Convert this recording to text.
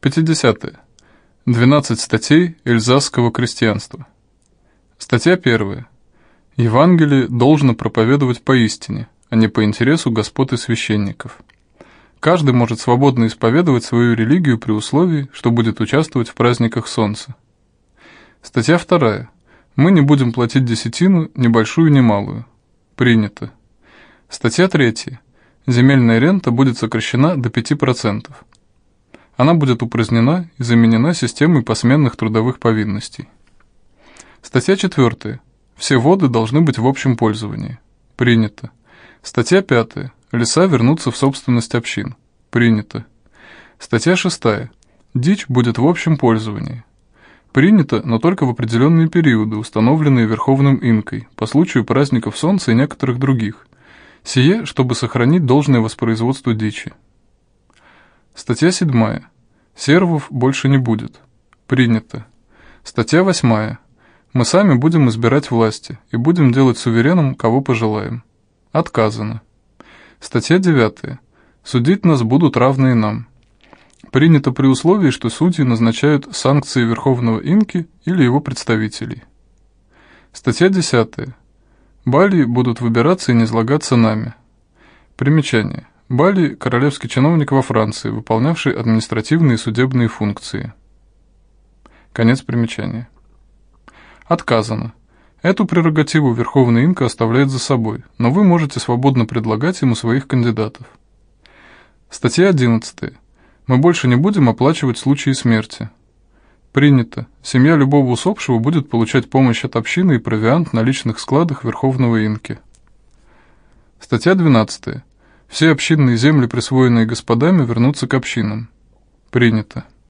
50. -е. 12 статей эльзасского крестьянства. Статья 1. Евангелие должно проповедовать поистине, а не по интересу господ и священников. Каждый может свободно исповедовать свою религию при условии, что будет участвовать в праздниках Солнца. Статья 2. Мы не будем платить десятину, ни большую, ни малую. Принято. Статья 3. Земельная рента будет сокращена до 5%. Она будет упразднена и заменена системой посменных трудовых повинностей. Статья 4. Все воды должны быть в общем пользовании. Принято. Статья 5. Леса вернутся в собственность общин. Принято. Статья 6. Дичь будет в общем пользовании. Принято, но только в определенные периоды, установленные Верховным Инкой, по случаю праздников Солнца и некоторых других. Сие, чтобы сохранить должное воспроизводство дичи. Статья 7. Сервов больше не будет. Принято. Статья 8. Мы сами будем избирать власти и будем делать сувереном, кого пожелаем. Отказано. Статья 9. Судить нас будут равные нам. Принято при условии, что судьи назначают санкции Верховного Инки или его представителей. Статья 10. Бали будут выбираться и не излагаться нами. Примечание. Бали – королевский чиновник во Франции, выполнявший административные и судебные функции. Конец примечания. Отказано. Эту прерогативу Верховный Инка оставляет за собой, но вы можете свободно предлагать ему своих кандидатов. Статья 11. Мы больше не будем оплачивать случаи смерти. Принято. Семья любого усопшего будет получать помощь от общины и провиант на личных складах Верховного Инки. Статья 12. Все общинные земли, присвоенные господами, вернутся к общинам. Принято.